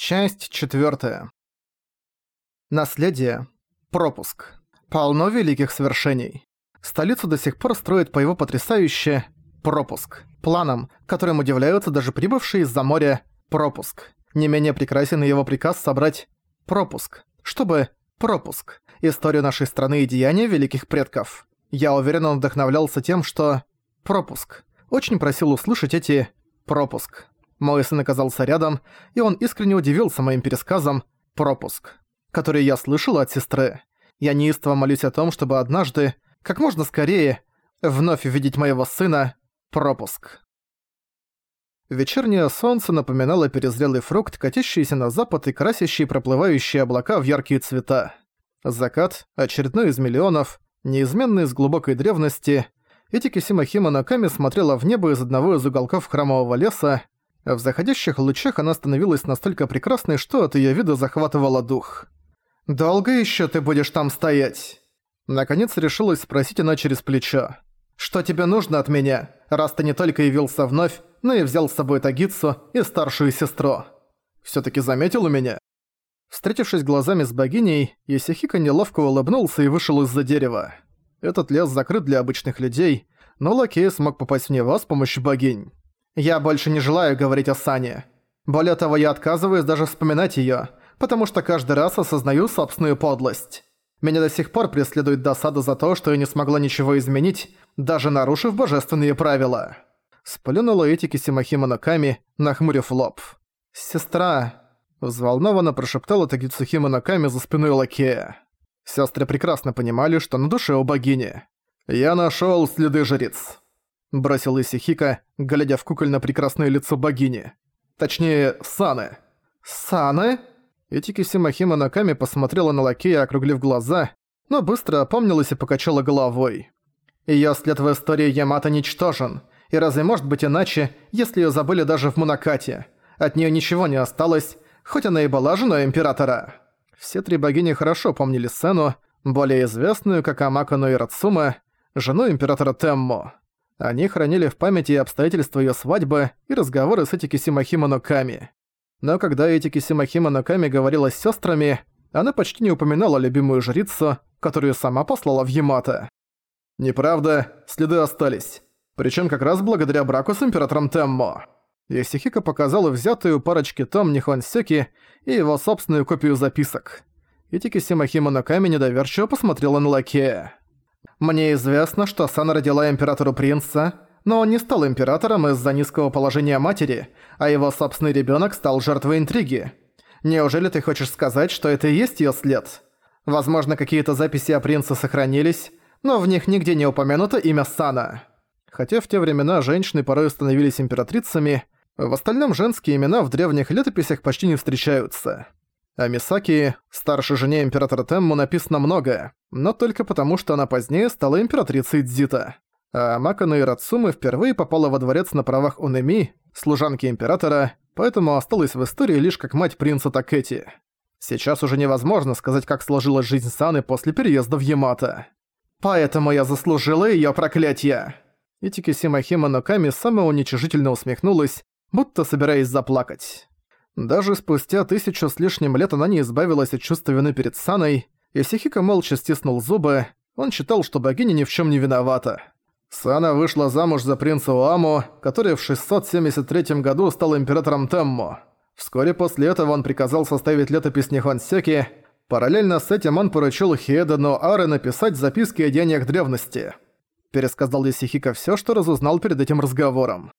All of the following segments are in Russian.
Часть четвертая. Наследие. Пропуск. Полно великих свершений. Столицу до сих пор строят по его потрясающе пропуск. Планам, которым удивляются даже прибывшие из-за моря пропуск. Не менее прекрасен его приказ собрать пропуск. Чтобы пропуск. Историю нашей страны и деяния великих предков. Я уверен, он вдохновлялся тем, что пропуск. Очень просил услышать эти пропуск. Мой сын оказался рядом, и он искренне удивился моим пересказом «пропуск», который я слышал от сестры. Я неистово молюсь о том, чтобы однажды, как можно скорее, вновь увидеть моего сына «пропуск». Вечернее солнце напоминало перезрелый фрукт, катящийся на запад и красящий проплывающие облака в яркие цвета. Закат, очередной из миллионов, неизменный из глубокой древности, Этики Симахима Наками смотрела в небо из одного из уголков храмового леса, в заходящих лучах она становилась настолько прекрасной, что от её вида захватывала дух. «Долго ещё ты будешь там стоять?» Наконец решилась спросить она через плечо. «Что тебе нужно от меня, раз ты не только явился вновь, но и взял с собой Тагицу и старшую сестру? Всё-таки заметил у меня?» Встретившись глазами с богиней, Исихика неловко улыбнулся и вышел из-за дерева. Этот лес закрыт для обычных людей, но Лакей смог попасть в него с помощью богинь. Я больше не желаю говорить о Сане. Более того, я отказываюсь даже вспоминать её, потому что каждый раз осознаю собственную подлость. Меня до сих пор преследует досада за то, что я не смогла ничего изменить, даже нарушив божественные правила. Сплюнула Этики Симахима Наками, нахмурив лоб. «Сестра...» Взволнованно прошептала Тагицухима Наками за спиной Лакея. Сестры прекрасно понимали, что на душе у богини. «Я нашёл следы жриц». Бросил Исихика, глядя в кукольно-прекрасное лицо богини. Точнее, Саны. «Саны?» Этики Симахима Наками посмотрела на лакея, округлив глаза, но быстро опомнилась и покачала головой. Её след в истории Ямато ничтожен, и разве может быть иначе, если её забыли даже в Мунакате? От неё ничего не осталось, хоть она и была женой Императора. Все три богини хорошо помнили сцену, более известную как Амакану и Рацума, жену Императора Теммо. Они хранили в памяти обстоятельства её свадьбы и разговоры с Этики Симахима. Но когда Этики Симахима говорила с сёстрами, она почти не упоминала любимую жрицу, которую сама послала в Ямато. «Неправда, следы остались. Причём как раз благодаря браку с императором Теммо». Ясихика показала взятую парочке том Нихонсеки и его собственную копию записок. Итики Симахима недоверчиво посмотрела на Лакея. Мне известно, что Сан родила императору принца, но он не стал императором из-за низкого положения матери, а его собственный ребенок стал жертвой интриги. Неужели ты хочешь сказать, что это и есть ее след? Возможно, какие-то записи о принце сохранились, но в них нигде не упомянуто имя Сана. Хотя в те времена женщины порой становились императрицами, в остальном женские имена в древних летописях почти не встречаются. О Мисаки, старшей жене императора Темму, написано много, но только потому, что она позднее стала императрицей Дзита. А Макану и Рацумы впервые попала во дворец на правах Унеми, служанки императора, поэтому осталась в истории лишь как мать принца Такети. Сейчас уже невозможно сказать, как сложилась жизнь Саны после переезда в Ямато. Поэтому я заслужила её проклятие. Итики Симахима Ноками самоуничижительно усмехнулась, будто собираясь заплакать. Даже спустя тысячу с лишним лет она не избавилась от чувства вины перед Саной, и Сихика молча стиснул зубы, он считал, что богиня ни в чем не виновата. Сана вышла замуж за принца Уаму, который в 673 году стал императором Теммо. Вскоре после этого он приказал составить летопись Нихонсеки, параллельно с этим он поручил Хиэда Ноаре написать записки о деяниях древности. Пересказал Исихика все, что разузнал перед этим разговором.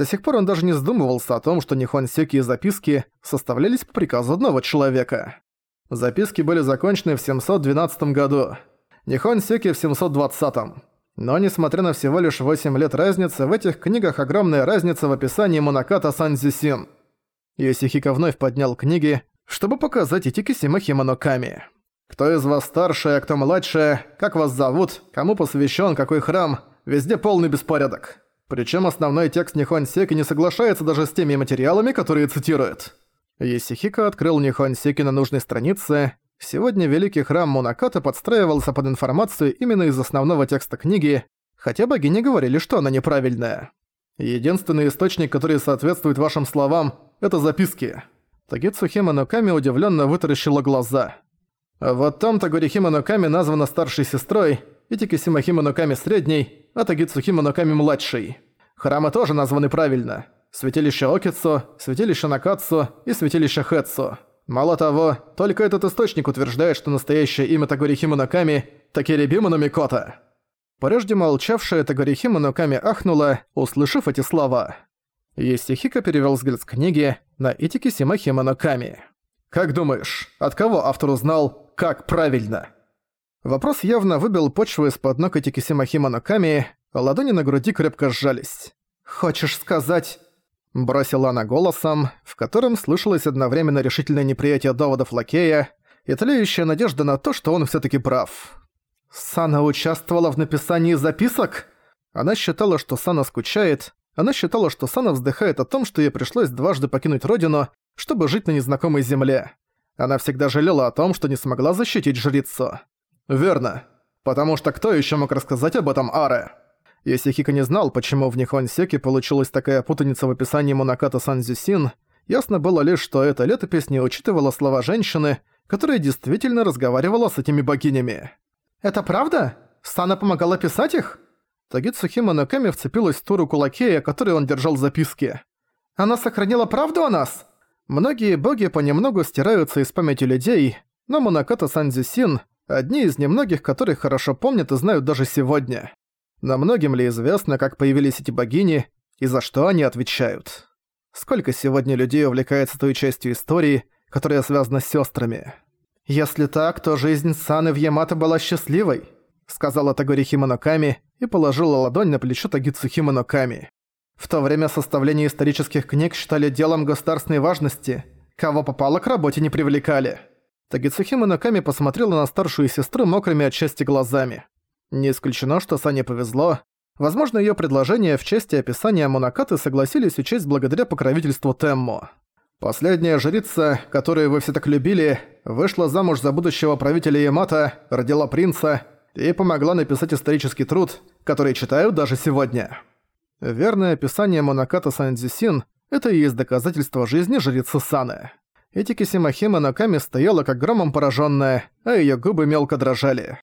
До сих пор он даже не задумывался о том, что Нихонсеки и записки составлялись по приказу одного человека. Записки были закончены в 712 году, Нихонсеки в 720. Но несмотря на всего лишь 8 лет разницы, в этих книгах огромная разница в описании Монаката Санзисин. Йосихико вновь поднял книги, чтобы показать Итики Симахима Ноками. Кто из вас старше, а кто младше, как вас зовут, кому посвящен, какой храм, везде полный беспорядок. Причем основной текст Нихонсеки не соглашается даже с теми материалами, которые цитирует. Есихико открыл Нихонсеки на нужной странице. Сегодня великий храм Мунаката подстраивался под информацию именно из основного текста книги, хотя богини говорили, что она неправильная. Единственный источник, который соответствует вашим словам, это записки. Тагицу Химоноками удивленно вытаращила глаза. Вот там Тагори Химоноками названа старшей сестрой, Итикисима Химоноками средней, а Тагицу Химоноками младшей. Храмы тоже названы правильно. Святилище Окицу, Святилище Накацу и Святилище Хэцу. Мало того, только этот источник утверждает, что настоящее имя Тагори Химоноками – Такерибима Номикота. Прежде молчавшая Тагори Химоноками ахнула, услышав эти слова. Есихика перевел взгляд с книги на Итики Симахима Ноками. «Как думаешь, от кого автор узнал, как правильно?» Вопрос явно выбил почву из-под ног Итики Симахима Ноками, ладони на груди крепко сжались. «Хочешь сказать...» Бросила она голосом, в котором слышалось одновременно решительное неприятие доводов Лакея и тлеющая надежда на то, что он всё таки прав. «Сана участвовала в написании записок?» Она считала, что Сана скучает, она считала, что Сана вздыхает о том, что ей пришлось дважды покинуть родину, чтобы жить на незнакомой земле. Она всегда жалела о том, что не смогла защитить жрицу. Верно. Потому что кто еще мог рассказать об этом Аре? Если Хика не знал, почему в Нихонсеке получилась такая путаница в описании Монаката Санзюсин, ясно было лишь, что эта летопись не учитывала слова женщины, которая действительно разговаривала с этими богинями. «Это правда? Сана помогала писать их?» Тагицу Хима вцепилась в ту руку лакея, которой он держал записки. «Она сохранила правду о нас?» Многие боги понемногу стираются из памяти людей, но Монаката Санзюсин – одни из немногих, которых хорошо помнят и знают даже сегодня. Но многим ли известно, как появились эти богини и за что они отвечают? Сколько сегодня людей увлекается той частью истории, которая связана с сестрами? «Если так, то жизнь Саны в Ямато была счастливой», сказала Тагори Химоноками и положила ладонь на плечо Тагицу Химоноками. В то время составление исторических книг считали делом государственной важности. Кого попало к работе не привлекали. Тагицухима Наками посмотрела на старшую сестру мокрыми от счастья глазами. Не исключено, что Сане повезло. Возможно, её предложение в части описания Монакаты согласились учесть благодаря покровительству Теммо. Последняя жрица, которую вы все так любили, вышла замуж за будущего правителя Ямато, родила принца и помогла написать исторический труд, который читают даже сегодня. Верное описание Монаката Сандзисин – это и есть доказательство жизни жрицы Саны. Этики Симахима Наками стояла как громом пораженная, а ее губы мелко дрожали.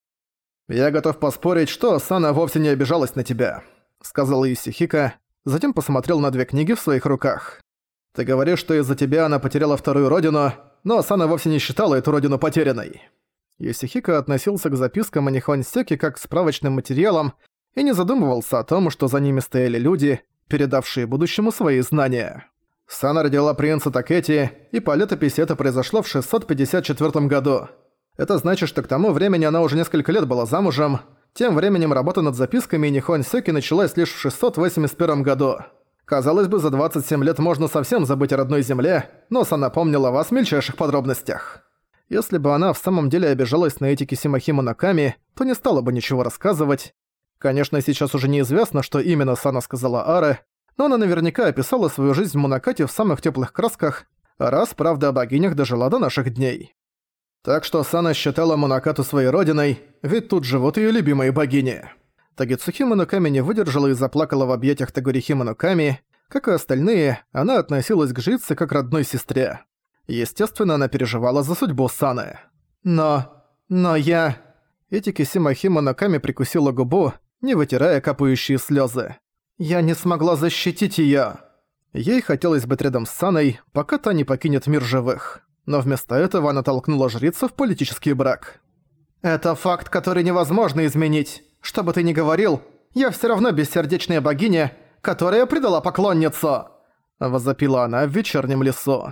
«Я готов поспорить, что Сана вовсе не обижалась на тебя», — сказал Исихика, затем посмотрел на две книги в своих руках. «Ты говоришь, что из-за тебя она потеряла вторую родину, но Сана вовсе не считала эту родину потерянной». Исихика относился к запискам о Нихонсеке как к справочным материалам и не задумывался о том, что за ними стояли люди, передавшие будущему свои знания. Сана родила принца Такети, и по летописи это произошло в 654 году. Это значит, что к тому времени она уже несколько лет была замужем. Тем временем работа над записками Нихон Сёки началась лишь в 681 году. Казалось бы, за 27 лет можно совсем забыть о родной земле, но Сана помнила вас в мельчайших подробностях. Если бы она в самом деле обижалась на этики Симахима Наками, то не стала бы ничего рассказывать. Конечно, сейчас уже неизвестно, что именно Сана сказала Аре, но она наверняка описала свою жизнь в Мунакате в самых теплых красках, раз правда о богинях дожила до наших дней. Так что Сана считала Монакату своей родиной, ведь тут живут ее любимые богини. Тагицухи Моноками не выдержала и заплакала в объятиях Тагурихи Моноками. Как и остальные, она относилась к жрице как родной сестре. Естественно, она переживала за судьбу Саны. Но... но я... Этики Симахи Моноками прикусила губу, не вытирая капающие слезы. «Я не смогла защитить её!» Ей хотелось быть рядом с Саной, пока та не покинет мир живых но вместо этого она толкнула жрицу в политический брак. «Это факт, который невозможно изменить. Что бы ты ни говорил, я всё равно бессердечная богиня, которая предала поклонницу!» Возопила она в вечернем лесу.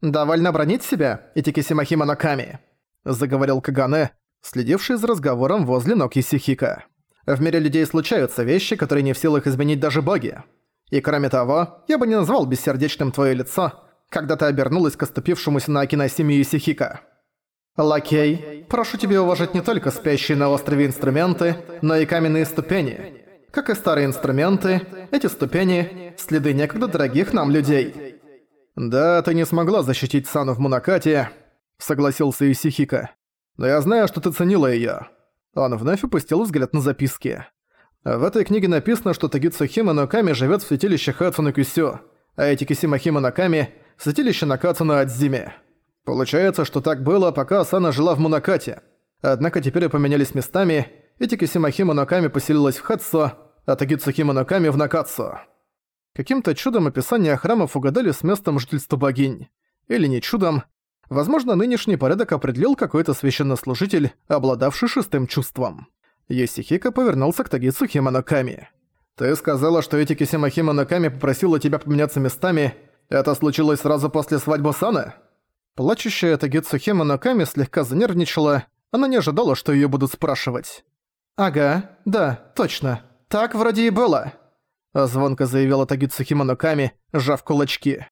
«Довольно бронить себя, Итикисимахима Наками», заговорил Кагане, следивший за разговором возле ног Исихика. «В мире людей случаются вещи, которые не в силах изменить даже боги. И кроме того, я бы не назвал бессердечным твоё лицо, когда ты обернулась к оступившемуся на Акиносиме Юсихика. «Лакей, прошу тебя уважать не только спящие на острове инструменты, но и каменные ступени. Как и старые инструменты, эти ступени – следы некогда дорогих нам людей». «Да, ты не смогла защитить Сану в Мунакате», – согласился Юсихика. «Но я знаю, что ты ценила её». Он вновь упустил взгляд на записки. В этой книге написано, что Тагицу Хима Ноками живёт в святилище Хатсуна Кюсю, а эти Кисима Хима Ноками – святилище Накацу на Адзиме. Получается, что так было, пока Асана жила в Мунакате. Однако теперь поменялись местами, и Тикисимахи Мунаками поселилась в Хатсо, а Тагицухи Мунаками в Накацу. Каким-то чудом описания храмов угадали с местом жительства богинь. Или не чудом. Возможно, нынешний порядок определил какой-то священнослужитель, обладавший шестым чувством. Йосихико повернулся к Тагицухи Моноками. «Ты сказала, что Этики Симахи Моноками попросила тебя поменяться местами. Это случилось сразу после свадьбы Сана?» Плачущая Тагицухи Моноками слегка занервничала. Она не ожидала, что её будут спрашивать. «Ага, да, точно. Так вроде и было», — звонко заявила Тагицухи Моноками, сжав кулачки.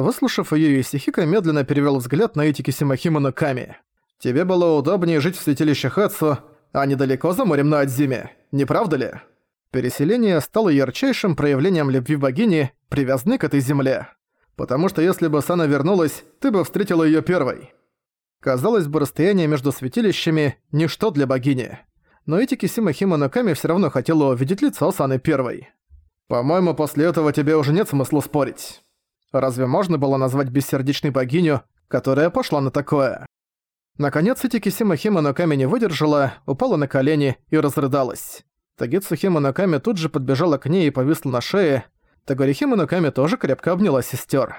Выслушав её, Исихика медленно перевёл взгляд на Этики Симахи Моноками. «Тебе было удобнее жить в святилище Хацу, а недалеко за морем на Адзиме, не правда ли?» Переселение стало ярчайшим проявлением любви богини, привязанной к этой земле. Потому что если бы Сана вернулась, ты бы встретила её первой. Казалось бы, расстояние между святилищами – ничто для богини. Но Этики Симахима Ноками всё равно хотела увидеть лицо Саны первой. По-моему, после этого тебе уже нет смысла спорить. Разве можно было назвать бессердечной богиню, которая пошла на такое? Наконец, Итики Симахима Ноками не выдержала, упала на колени и разрыдалась. Тагицу Хима Ноками тут же подбежала к ней и повисла на шее. Тагорихима Ноками тоже крепко обняла сестер.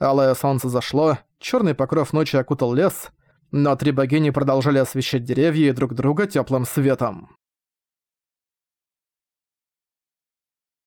Алое солнце зашло, черный покров ночи окутал лес, но три богини продолжали освещать деревья и друг друга теплым светом.